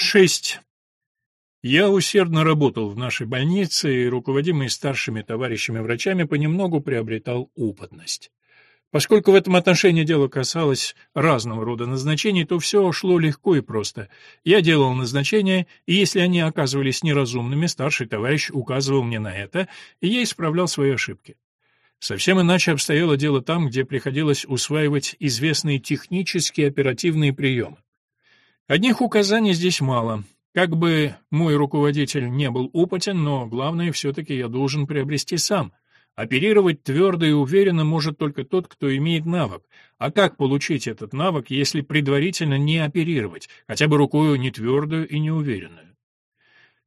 6. Я усердно работал в нашей больнице и, руководимый старшими товарищами-врачами, понемногу приобретал опытность. Поскольку в этом отношении дело касалось разного рода назначений, то все шло легко и просто. Я делал назначения, и если они оказывались неразумными, старший товарищ указывал мне на это, и я исправлял свои ошибки. Совсем иначе обстояло дело там, где приходилось усваивать известные технические оперативные приемы. Одних указаний здесь мало. Как бы мой руководитель не был опытен, но главное все-таки я должен приобрести сам — Оперировать твердо и уверенно может только тот, кто имеет навык. А как получить этот навык, если предварительно не оперировать, хотя бы рукою не твердую и неуверенную?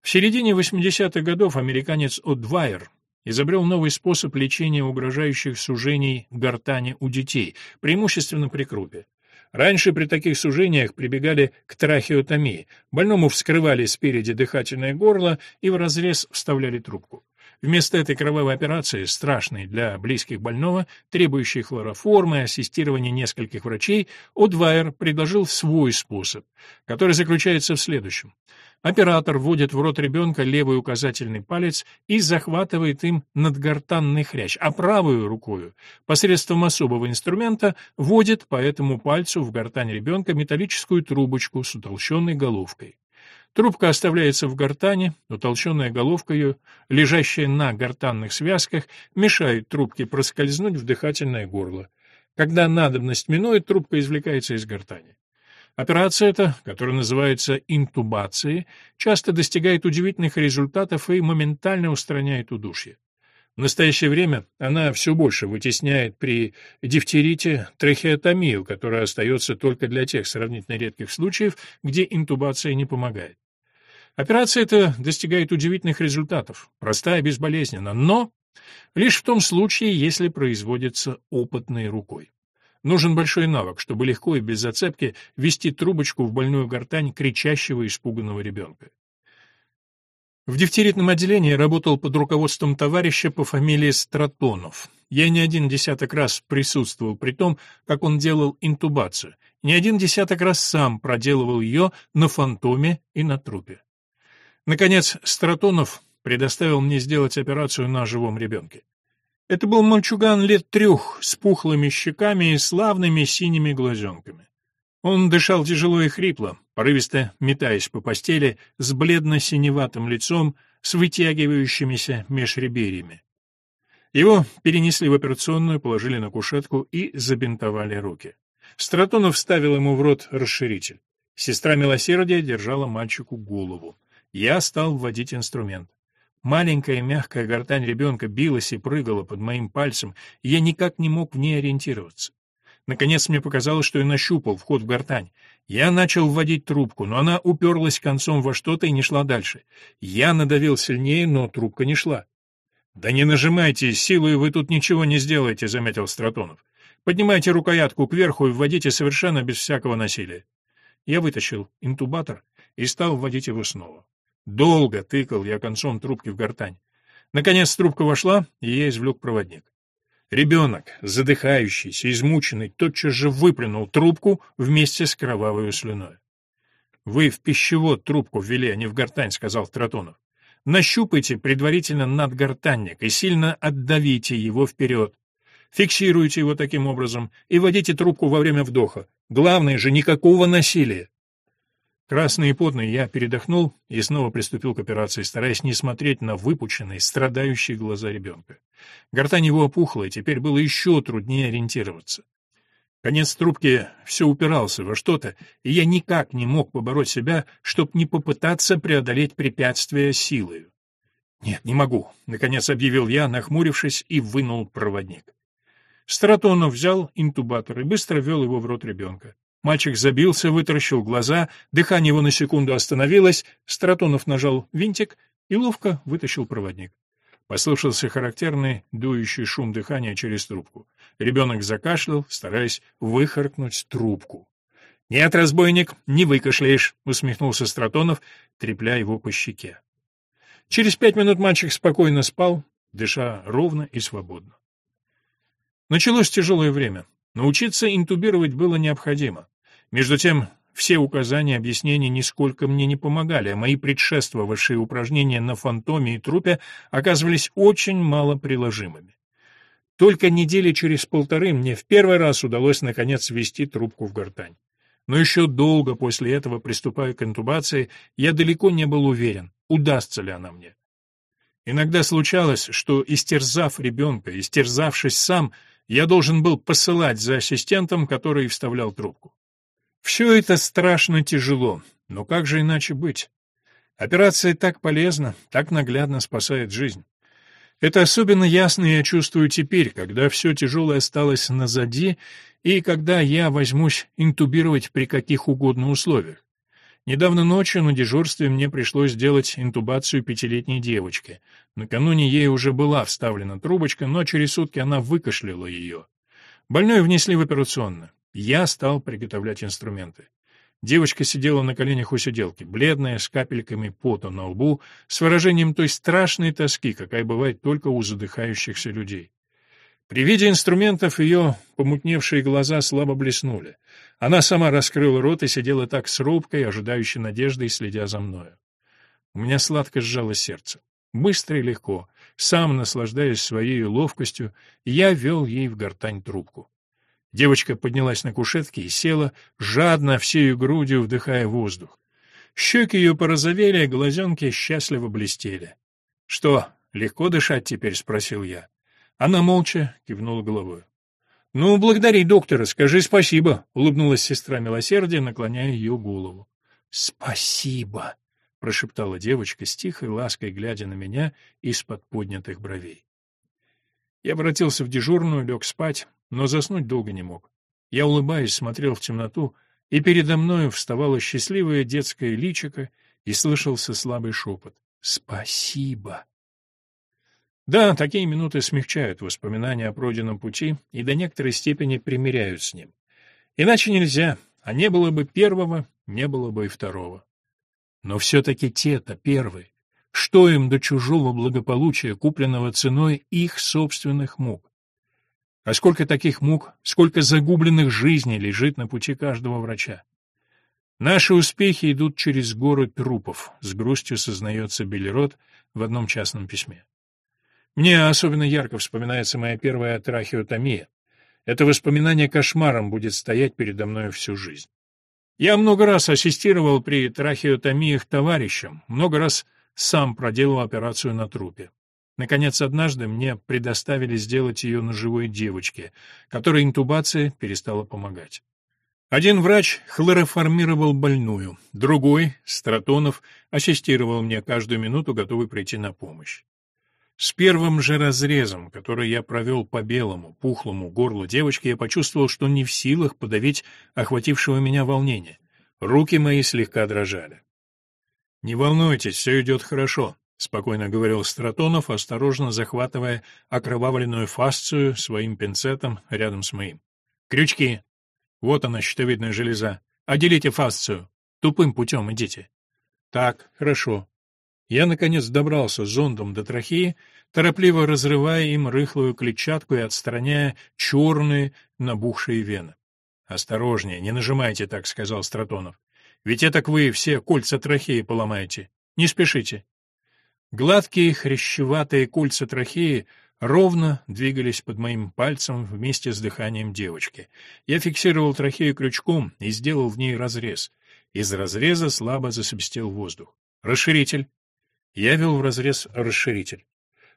В середине 80-х годов американец Одвайер изобрел новый способ лечения угрожающих сужений гортани у детей, преимущественно при крупе. Раньше при таких сужениях прибегали к трахеотомии. Больному вскрывали спереди дыхательное горло и в разрез вставляли трубку. Вместо этой кровавой операции, страшной для близких больного, требующей хлороформы и ассистирования нескольких врачей, Одвайер предложил свой способ, который заключается в следующем. Оператор вводит в рот ребенка левый указательный палец и захватывает им надгортанный хрящ, а правую рукою посредством особого инструмента вводит по этому пальцу в гортань ребенка металлическую трубочку с утолщенной головкой. Трубка оставляется в гортане, утолщенная головка ее, лежащая на гортанных связках, мешает трубке проскользнуть в дыхательное горло. Когда надобность минует, трубка извлекается из гортани. Операция эта, которая называется интубацией, часто достигает удивительных результатов и моментально устраняет удушье. В настоящее время она все больше вытесняет при дифтерите трахеотомию, которая остается только для тех сравнительно редких случаев, где интубация не помогает. Операция эта достигает удивительных результатов, простая и безболезненна, но лишь в том случае, если производится опытной рукой. Нужен большой навык, чтобы легко и без зацепки ввести трубочку в больную гортань кричащего испуганного ребенка. В дифтеритном отделении работал под руководством товарища по фамилии Стратонов. Я не один десяток раз присутствовал при том, как он делал интубацию, не один десяток раз сам проделывал ее на фантоме и на трупе. Наконец, Стратонов предоставил мне сделать операцию на живом ребенке. Это был мальчуган лет трех, с пухлыми щеками и славными синими глазенками. Он дышал тяжело и хрипло, порывисто метаясь по постели, с бледно-синеватым лицом, с вытягивающимися межреберьями. Его перенесли в операционную, положили на кушетку и забинтовали руки. Стратонов вставил ему в рот расширитель. Сестра милосердия держала мальчику голову. Я стал вводить инструмент. Маленькая мягкая гортань ребенка билась и прыгала под моим пальцем, и я никак не мог в ней ориентироваться. Наконец мне показалось, что я нащупал вход в гортань. Я начал вводить трубку, но она уперлась концом во что-то и не шла дальше. Я надавил сильнее, но трубка не шла. «Да не нажимайте, силой вы тут ничего не сделаете», — заметил Стратонов. «Поднимайте рукоятку кверху и вводите совершенно без всякого насилия». Я вытащил интубатор и стал вводить его снова. Долго тыкал я концом трубки в гортань. Наконец трубка вошла, и я извлек проводник. Ребенок, задыхающийся, измученный, тотчас же выплюнул трубку вместе с кровавой слюной. «Вы в пищевод трубку ввели, а не в гортань», — сказал Стратонов. «Нащупайте предварительно надгортанник и сильно отдавите его вперед. Фиксируйте его таким образом и вводите трубку во время вдоха. Главное же, никакого насилия. Красный и потный я передохнул и снова приступил к операции, стараясь не смотреть на выпученные, страдающие глаза ребенка. Гортань его опухла, и теперь было еще труднее ориентироваться. Конец трубки все упирался во что-то, и я никак не мог побороть себя, чтобы не попытаться преодолеть препятствие силою. «Нет, не могу», — наконец объявил я, нахмурившись, и вынул проводник. Стратонов взял интубатор и быстро ввел его в рот ребенка. Мальчик забился, вытаращил глаза, дыхание его на секунду остановилось, Стратонов нажал винтик и ловко вытащил проводник. Послышался характерный дующий шум дыхания через трубку. Ребенок закашлял, стараясь выхаркнуть трубку. «Нет, разбойник, не выкашляешь», — усмехнулся Стратонов, трепля его по щеке. Через пять минут мальчик спокойно спал, дыша ровно и свободно. Началось тяжелое время. Научиться интубировать было необходимо. Между тем, все указания и объяснения нисколько мне не помогали, а мои предшествовавшие упражнения на фантоме и трупе оказывались очень мало приложимыми. Только недели через полторы мне в первый раз удалось наконец ввести трубку в гортань. Но еще долго после этого, приступая к интубации, я далеко не был уверен, удастся ли она мне. Иногда случалось, что, истерзав ребенка, истерзавшись сам, я должен был посылать за ассистентом, который вставлял трубку. Все это страшно тяжело, но как же иначе быть? Операция так полезна, так наглядно спасает жизнь. Это особенно ясно я чувствую теперь, когда все тяжелое осталось назади, и когда я возьмусь интубировать при каких угодно условиях. Недавно ночью на дежурстве мне пришлось сделать интубацию пятилетней девочки. Накануне ей уже была вставлена трубочка, но через сутки она выкашляла ее. Больную внесли в операционную. Я стал приготовлять инструменты. Девочка сидела на коленях у сиделки, бледная, с капельками пота на лбу, с выражением той страшной тоски, какая бывает только у задыхающихся людей. При виде инструментов ее помутневшие глаза слабо блеснули. Она сама раскрыла рот и сидела так с робкой, ожидающей надеждой, следя за мною. У меня сладко сжало сердце. Быстро и легко, сам наслаждаясь своей ловкостью, я вел ей в гортань трубку. Девочка поднялась на кушетке и села, жадно всею грудью вдыхая воздух. Щеки ее порозовели, глазенки счастливо блестели. — Что, легко дышать теперь? — спросил я. Она молча кивнула головой. — Ну, благодари доктора, скажи спасибо, — улыбнулась сестра милосердия, наклоняя ее голову. — Спасибо, — прошептала девочка с тихой лаской, глядя на меня из-под поднятых бровей. Я обратился в дежурную, лег спать, но заснуть долго не мог. Я, улыбаясь, смотрел в темноту, и передо мною вставало счастливое детское личико, и слышался слабый шепот «Спасибо». Да, такие минуты смягчают воспоминания о пройденном пути и до некоторой степени примиряют с ним. Иначе нельзя, а не было бы первого, не было бы и второго. Но все-таки те-то первые. Что им до чужого благополучия, купленного ценой их собственных мук? А сколько таких мук, сколько загубленных жизней лежит на пути каждого врача. Наши успехи идут через горы трупов, с грустью сознается Белерот в одном частном письме. Мне особенно ярко вспоминается моя первая трахеотомия. Это воспоминание кошмаром будет стоять передо мной всю жизнь. Я много раз ассистировал при трахеотомиях товарищам, много раз сам проделал операцию на трупе. Наконец, однажды мне предоставили сделать ее на живой девочке, которой интубация перестала помогать. Один врач хлороформировал больную, другой, Стратонов, ассистировал мне каждую минуту, готовый прийти на помощь. С первым же разрезом, который я провел по белому, пухлому горлу девочки, я почувствовал, что не в силах подавить охватившего меня волнение. Руки мои слегка дрожали. «Не волнуйтесь, все идет хорошо», — спокойно говорил Стратонов, осторожно захватывая окровавленную фасцию своим пинцетом рядом с моим. «Крючки! Вот она, щитовидная железа. Отделите фасцию. Тупым путем идите». «Так, хорошо». Я, наконец, добрался зондом до трахеи, торопливо разрывая им рыхлую клетчатку и отстраняя черные набухшие вены. «Осторожнее, не нажимайте так», — сказал Стратонов. «Ведь это вы все кольца трахеи поломаете. Не спешите. Гладкие хрящеватые кольца трахеи ровно двигались под моим пальцем вместе с дыханием девочки. Я фиксировал трахею крючком и сделал в ней разрез. Из разреза слабо засвистел воздух. «Расширитель!» Я вел в разрез расширитель.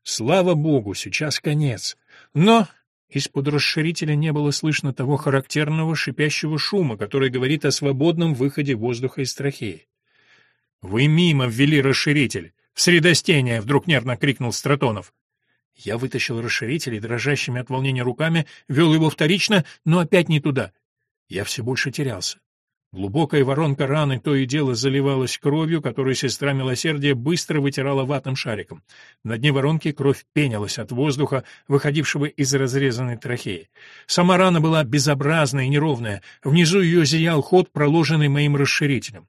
Слава богу, сейчас конец. Но из-под расширителя не было слышно того характерного шипящего шума, который говорит о свободном выходе воздуха из трахеи. «Вы мимо ввели расширитель!» «В средостение!» — вдруг нервно крикнул Стратонов. Я вытащил расширитель и дрожащими от волнения руками вел его вторично, но опять не туда. Я все больше терялся. Глубокая воронка раны то и дело заливалась кровью, которую сестра милосердия быстро вытирала ватным шариком. На дне воронки кровь пенилась от воздуха, выходившего из разрезанной трахеи. Сама рана была безобразная и неровная, внизу ее зиял ход, проложенный моим расширителем.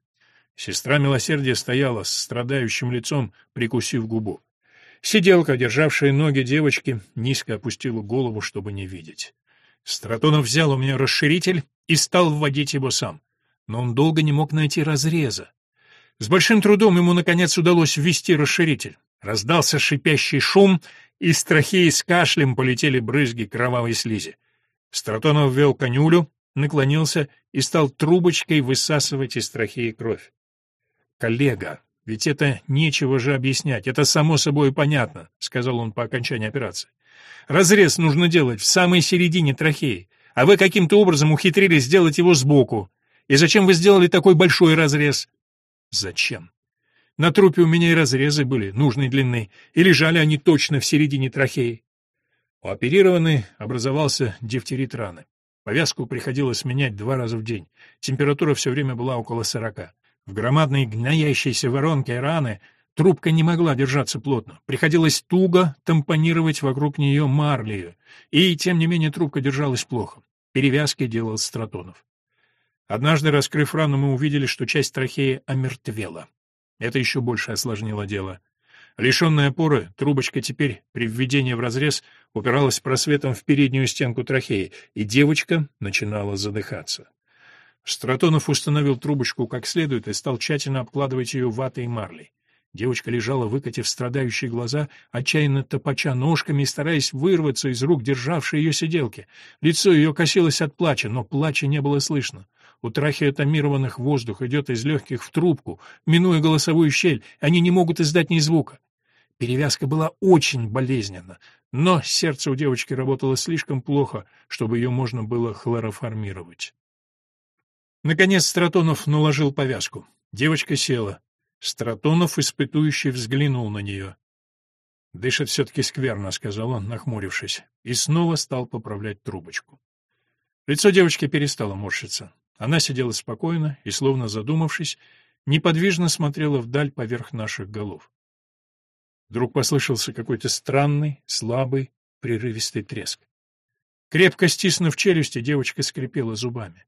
Сестра милосердия стояла с страдающим лицом, прикусив губу. Сиделка, державшая ноги девочки, низко опустила голову, чтобы не видеть. Стратонов взял у меня расширитель и стал вводить его сам. Но он долго не мог найти разреза. С большим трудом ему, наконец, удалось ввести расширитель. Раздался шипящий шум, и с трахеи с кашлем полетели брызги кровавой слизи. Стратонов ввел конюлю, наклонился и стал трубочкой высасывать из трахеи кровь. «Коллега, ведь это нечего же объяснять, это само собой понятно», — сказал он по окончании операции. «Разрез нужно делать в самой середине трахеи, а вы каким-то образом ухитрились сделать его сбоку. И зачем вы сделали такой большой разрез?» «Зачем?» На трупе у меня и разрезы были нужной длины, и лежали они точно в середине трахеи. У оперированной образовался дифтерит раны. Повязку приходилось менять два раза в день. Температура все время была около сорока. В громадной гноящейся воронке раны трубка не могла держаться плотно. Приходилось туго тампонировать вокруг нее марлею. И, тем не менее, трубка держалась плохо. Перевязки делал Стратонов. Однажды, раскрыв рану, мы увидели, что часть трахеи омертвела. Это еще больше осложнило дело. Лишенная опоры, трубочка теперь при введении в разрез упиралась просветом в переднюю стенку трахеи, и девочка начинала задыхаться. Стратонов установил трубочку как следует и стал тщательно обкладывать ее ватой и марлей. Девочка лежала, выкатив страдающие глаза, отчаянно топача ножками и стараясь вырваться из рук державшей ее сиделки. Лицо ее косилось от плача, но плача не было слышно. У трахеотомированных воздух идет из легких в трубку, минуя голосовую щель, они не могут издать ни звука. Перевязка была очень болезненна, но сердце у девочки работало слишком плохо, чтобы ее можно было хлороформировать. Наконец Стратонов наложил повязку. Девочка села. Стратонов, испытующий, взглянул на нее. «Дышит все-таки скверно», — сказал он, нахмурившись, и снова стал поправлять трубочку. Лицо девочки перестало морщиться. Она сидела спокойно и, словно задумавшись, неподвижно смотрела вдаль поверх наших голов. Вдруг послышался какой-то странный, слабый, прерывистый треск. Крепко стиснув челюсти, девочка скрипела зубами.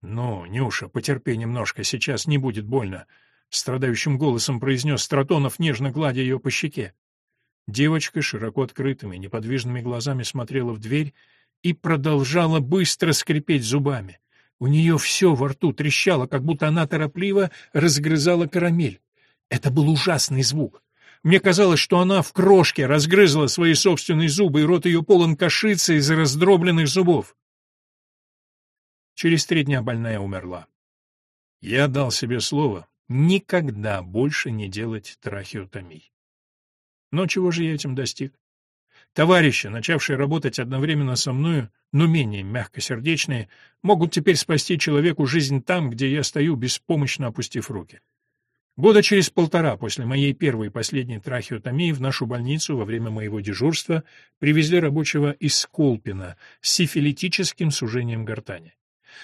— Ну, Нюша, потерпи немножко, сейчас не будет больно, — страдающим голосом произнес Стратонов, нежно гладя ее по щеке. Девочка широко открытыми, неподвижными глазами смотрела в дверь и продолжала быстро скрипеть зубами. У нее все во рту трещало, как будто она торопливо разгрызала карамель. Это был ужасный звук. Мне казалось, что она в крошке разгрызла свои собственные зубы, и рот ее полон кашицы из раздробленных зубов. Через три дня больная умерла. Я дал себе слово никогда больше не делать трахеотомий. Но чего же я этим достиг? Товарищи, начавшие работать одновременно со мною, но менее мягкосердечные, могут теперь спасти человеку жизнь там, где я стою, беспомощно опустив руки. Года через полтора после моей первой и последней трахеотомии в нашу больницу во время моего дежурства привезли рабочего из Сколпина с сифилитическим сужением гортани.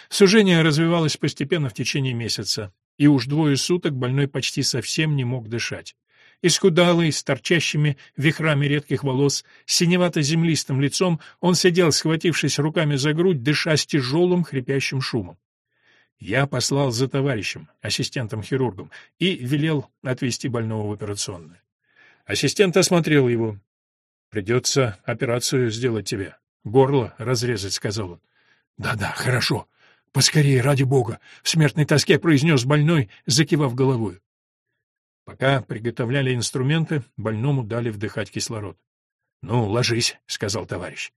Сужение развивалось постепенно в течение месяца, и уж двое суток больной почти совсем не мог дышать. Исхудалый, с торчащими вихрами редких волос, синевато-землистым лицом, он сидел, схватившись руками за грудь, дыша с тяжелым хрипящим шумом. Я послал за товарищем, ассистентом-хирургом, и велел отвезти больного в операционную. Ассистент осмотрел его. «Придется операцию сделать тебе. Горло разрезать», — сказал он. «Да-да, хорошо. Поскорее, ради бога!» — в смертной тоске произнес больной, закивав головой. Пока приготовляли инструменты, больному дали вдыхать кислород. «Ну, ложись», — сказал товарищ.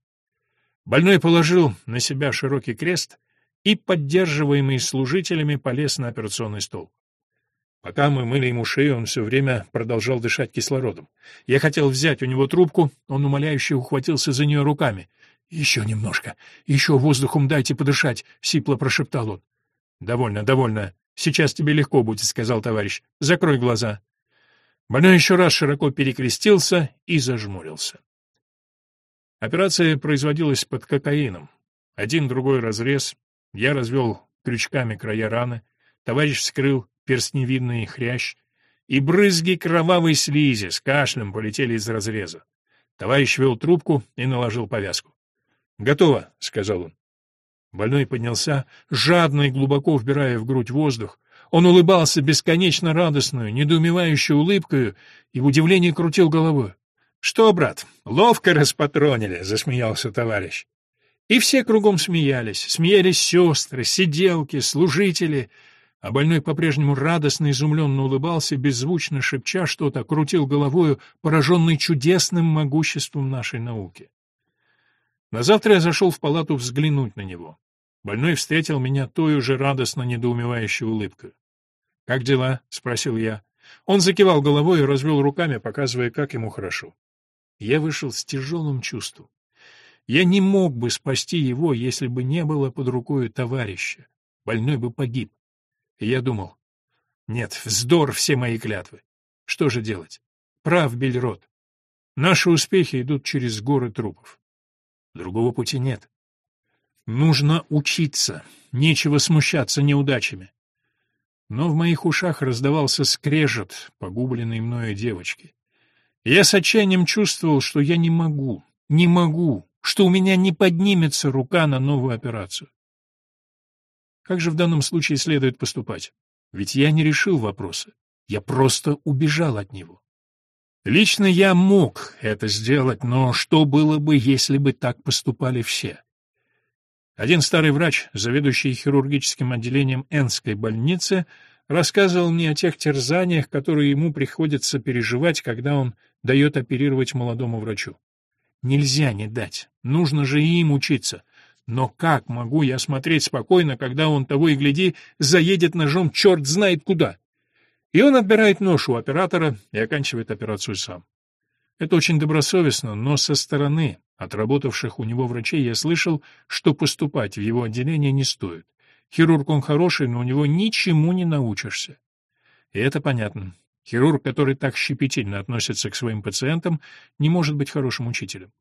Больной положил на себя широкий крест и, поддерживаемый служителями, полез на операционный стол. Пока мы мыли ему шею, он все время продолжал дышать кислородом. Я хотел взять у него трубку, он умоляюще ухватился за нее руками. «Еще немножко, еще воздухом дайте подышать», — сипло прошептал он. «Довольно, довольно. Сейчас тебе легко будет», — сказал товарищ. «Закрой глаза». Больной еще раз широко перекрестился и зажмурился. Операция производилась под кокаином. Один-другой разрез. Я развел крючками края раны. Товарищ вскрыл перстневидный хрящ. И брызги кровавой слизи с кашлем полетели из разреза. Товарищ вел трубку и наложил повязку. «Готово», — сказал он. Больной поднялся, жадно и глубоко вбирая в грудь воздух. Он улыбался бесконечно радостную, недоумевающей улыбкою и в удивлении крутил головой. — Что, брат, ловко распатронили, — засмеялся товарищ. И все кругом смеялись. Смеялись сестры, сиделки, служители. А больной по-прежнему радостно, изумленно улыбался, беззвучно шепча что-то, крутил головою, пораженный чудесным могуществом нашей науки. На завтра я зашел в палату взглянуть на него. Больной встретил меня той же радостно недоумевающей улыбкой. «Как дела?» — спросил я. Он закивал головой и развел руками, показывая, как ему хорошо. Я вышел с тяжелым чувством. Я не мог бы спасти его, если бы не было под рукой товарища. Больной бы погиб. И я думал, нет, вздор все мои клятвы. Что же делать? Прав Бельрот. Наши успехи идут через горы трупов. Другого пути нет. Нужно учиться, нечего смущаться неудачами. Но в моих ушах раздавался скрежет погубленной мною девочки. Я с отчаянием чувствовал, что я не могу, не могу, что у меня не поднимется рука на новую операцию. Как же в данном случае следует поступать? Ведь я не решил вопроса, я просто убежал от него. Лично я мог это сделать, но что было бы, если бы так поступали все? Один старый врач, заведующий хирургическим отделением Энской больницы, рассказывал мне о тех терзаниях, которые ему приходится переживать, когда он дает оперировать молодому врачу. Нельзя не дать, нужно же и им учиться. Но как могу я смотреть спокойно, когда он того и гляди заедет ножом черт знает куда? И он отбирает нож у оператора и оканчивает операцию сам. Это очень добросовестно, но со стороны, от работавших у него врачей, я слышал, что поступать в его отделение не стоит. Хирург он хороший, но у него ничему не научишься. И это понятно. Хирург, который так щепетильно относится к своим пациентам, не может быть хорошим учителем.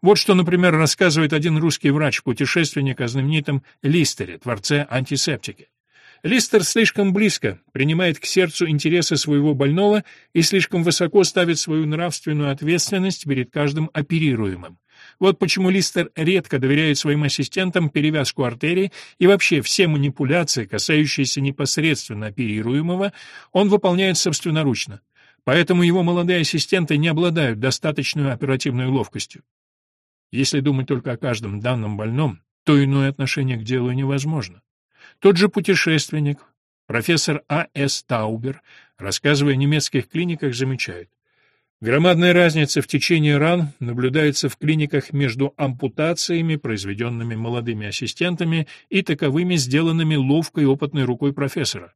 Вот что, например, рассказывает один русский врач-путешественник о знаменитом Листере, творце антисептики. Листер слишком близко принимает к сердцу интересы своего больного и слишком высоко ставит свою нравственную ответственность перед каждым оперируемым. Вот почему Листер редко доверяет своим ассистентам перевязку артерий и вообще все манипуляции, касающиеся непосредственно оперируемого, он выполняет собственноручно. Поэтому его молодые ассистенты не обладают достаточной оперативной ловкостью. Если думать только о каждом данном больном, то иное отношение к делу невозможно. Тот же путешественник, профессор А.С. Таубер, рассказывая о немецких клиниках, замечает. Громадная разница в течении ран наблюдается в клиниках между ампутациями, произведенными молодыми ассистентами, и таковыми, сделанными ловкой опытной рукой профессора.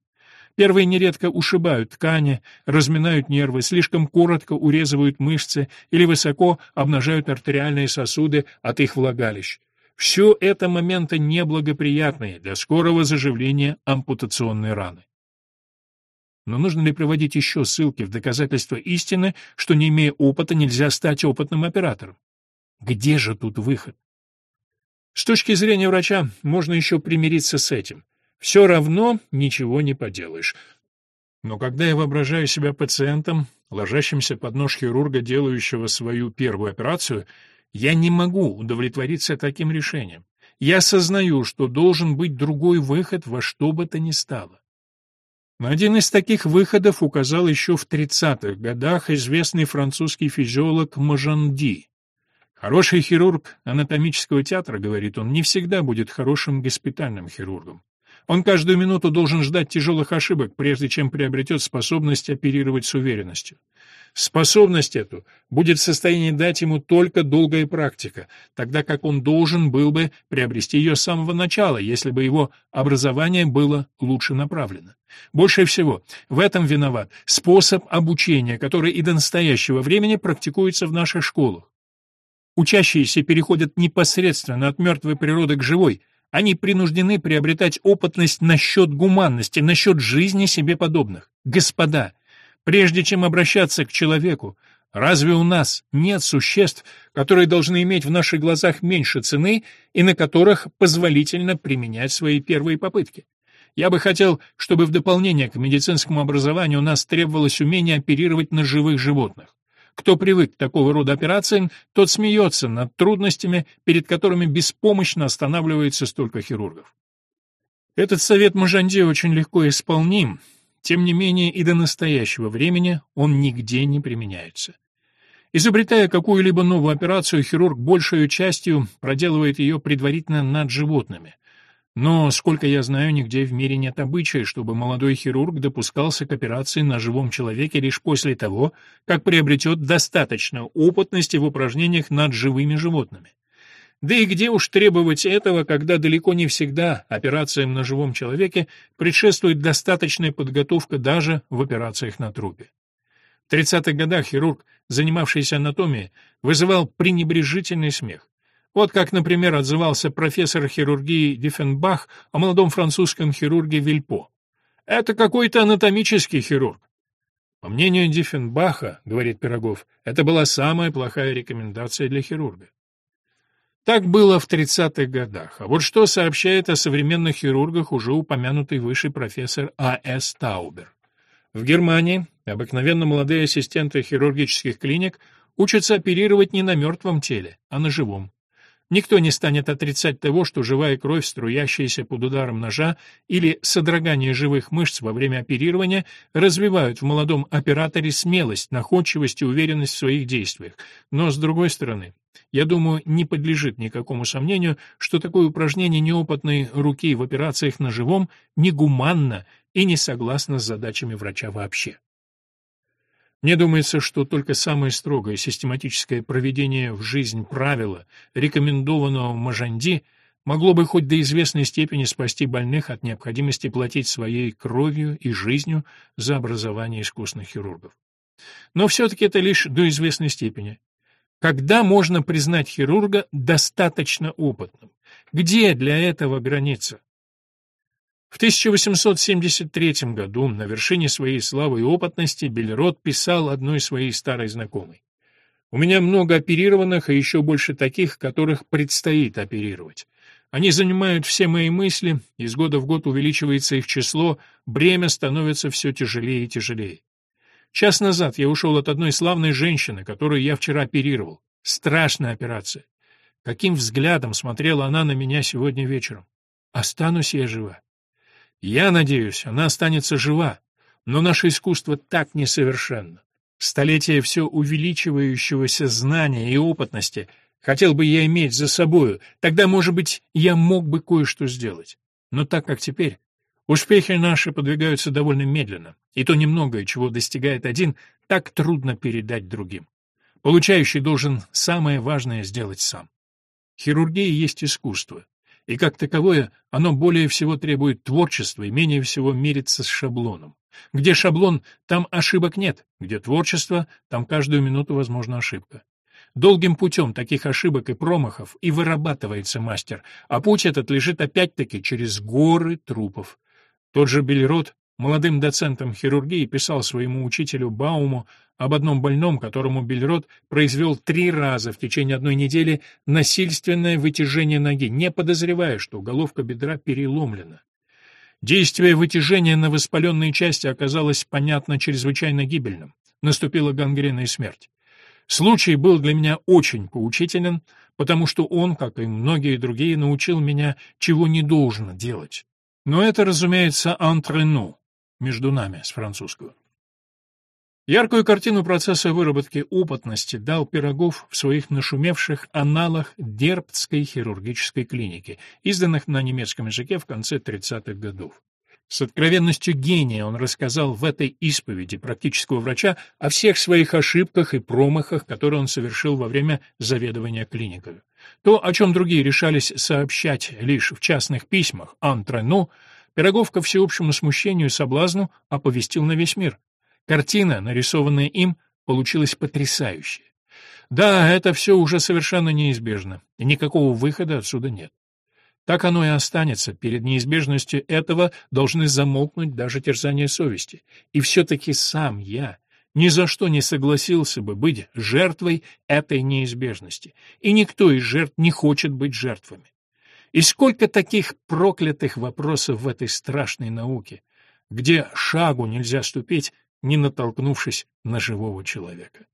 Первые нередко ушибают ткани, разминают нервы, слишком коротко урезывают мышцы или высоко обнажают артериальные сосуды от их влагалищ. Все это моменты неблагоприятные для скорого заживления ампутационной раны. Но нужно ли приводить еще ссылки в доказательство истины, что, не имея опыта, нельзя стать опытным оператором? Где же тут выход? С точки зрения врача можно еще примириться с этим. Все равно ничего не поделаешь. Но когда я воображаю себя пациентом, ложащимся под нож хирурга, делающего свою первую операцию, я не могу удовлетвориться таким решением. Я осознаю, что должен быть другой выход во что бы то ни стало. На один из таких выходов указал еще в 30-х годах известный французский физиолог Можанди. Хороший хирург анатомического театра, говорит он, не всегда будет хорошим госпитальным хирургом. Он каждую минуту должен ждать тяжелых ошибок, прежде чем приобретет способность оперировать с уверенностью. Способность эту будет в состоянии дать ему только долгая практика, тогда как он должен был бы приобрести ее с самого начала, если бы его образование было лучше направлено. Больше всего в этом виноват способ обучения, который и до настоящего времени практикуется в наших школах. Учащиеся переходят непосредственно от мертвой природы к живой, они принуждены приобретать опытность насчет гуманности, насчет жизни себе подобных. Господа, прежде чем обращаться к человеку, разве у нас нет существ, которые должны иметь в наших глазах меньше цены и на которых позволительно применять свои первые попытки? Я бы хотел, чтобы в дополнение к медицинскому образованию у нас требовалось умение оперировать на живых животных. Кто привык к такого рода операциям, тот смеется над трудностями, перед которыми беспомощно останавливается столько хирургов. Этот совет Мажанди очень легко исполним, тем не менее и до настоящего времени он нигде не применяется. Изобретая какую-либо новую операцию, хирург большей частью проделывает ее предварительно над животными. Но, сколько я знаю, нигде в мире нет обычая, чтобы молодой хирург допускался к операции на живом человеке лишь после того, как приобретет достаточно опытности в упражнениях над живыми животными. Да и где уж требовать этого, когда далеко не всегда операциям на живом человеке предшествует достаточная подготовка даже в операциях на трупе. В 30-х годах хирург, занимавшийся анатомией, вызывал пренебрежительный смех. Вот как, например, отзывался профессор хирургии Диффенбах о молодом французском хирурге Вильпо. «Это какой-то анатомический хирург». По мнению Диффенбаха, говорит Пирогов, это была самая плохая рекомендация для хирурга. Так было в 30-х годах. А вот что сообщает о современных хирургах уже упомянутый выше профессор А.С. Таубер. В Германии обыкновенно молодые ассистенты хирургических клиник учатся оперировать не на мертвом теле, а на живом. Никто не станет отрицать того, что живая кровь, струящаяся под ударом ножа, или содрогание живых мышц во время оперирования развивают в молодом операторе смелость, находчивость и уверенность в своих действиях. Но, с другой стороны, я думаю, не подлежит никакому сомнению, что такое упражнение неопытной руки в операциях на живом негуманно и не согласно с задачами врача вообще. Мне думается, что только самое строгое систематическое проведение в жизнь правила, рекомендованного Мажанди, могло бы хоть до известной степени спасти больных от необходимости платить своей кровью и жизнью за образование искусных хирургов. Но все-таки это лишь до известной степени. Когда можно признать хирурга достаточно опытным? Где для этого граница? В 1873 году на вершине своей славы и опытности Бельрот писал одной своей старой знакомой. «У меня много оперированных, и еще больше таких, которых предстоит оперировать. Они занимают все мои мысли, из года в год увеличивается их число, бремя становится все тяжелее и тяжелее. Час назад я ушел от одной славной женщины, которую я вчера оперировал. Страшная операция. Каким взглядом смотрела она на меня сегодня вечером. Останусь я жива. Я надеюсь, она останется жива, но наше искусство так несовершенно. Столетие все увеличивающегося знания и опытности хотел бы я иметь за собою, тогда, может быть, я мог бы кое-что сделать. Но так как теперь, успехи наши подвигаются довольно медленно, и то немногое, чего достигает один, так трудно передать другим. Получающий должен самое важное сделать сам. Хирургия есть искусство, и как таковое оно более всего требует творчества и менее всего мирится с шаблоном. Где шаблон, там ошибок нет, где творчество, там каждую минуту возможна ошибка. Долгим путем таких ошибок и промахов и вырабатывается мастер, а путь этот лежит опять-таки через горы трупов. Тот же Бельрот молодым доцентом хирургии писал своему учителю Бауму об одном больном, которому Бельрот произвел три раза в течение одной недели насильственное вытяжение ноги, не подозревая, что головка бедра переломлена. Действие вытяжения на воспаленные части оказалось, понятно, чрезвычайно гибельным. Наступила гангрена и смерть. Случай был для меня очень поучителен, потому что он, как и многие другие, научил меня, чего не должно делать. Но это, разумеется, nous, между нами, с французского. Яркую картину процесса выработки опытности дал Пирогов в своих нашумевших аналах Дербцкой хирургической клиники, изданных на немецком языке в конце 30-х годов. С откровенностью гения он рассказал в этой исповеди практического врача о всех своих ошибках и промахах, которые он совершил во время заведования клиникой. То, о чем другие решались сообщать лишь в частных письмах, антрену, Пирогов ко всеобщему смущению и соблазну оповестил на весь мир. Картина, нарисованная им, получилась потрясающей. Да, это все уже совершенно неизбежно, и никакого выхода отсюда нет. Так оно и останется, перед неизбежностью этого должны замолкнуть даже терзания совести. И все-таки сам я ни за что не согласился бы быть жертвой этой неизбежности, и никто из жертв не хочет быть жертвами. И сколько таких проклятых вопросов в этой страшной науке, где шагу нельзя ступить, не натолкнувшись на живого человека.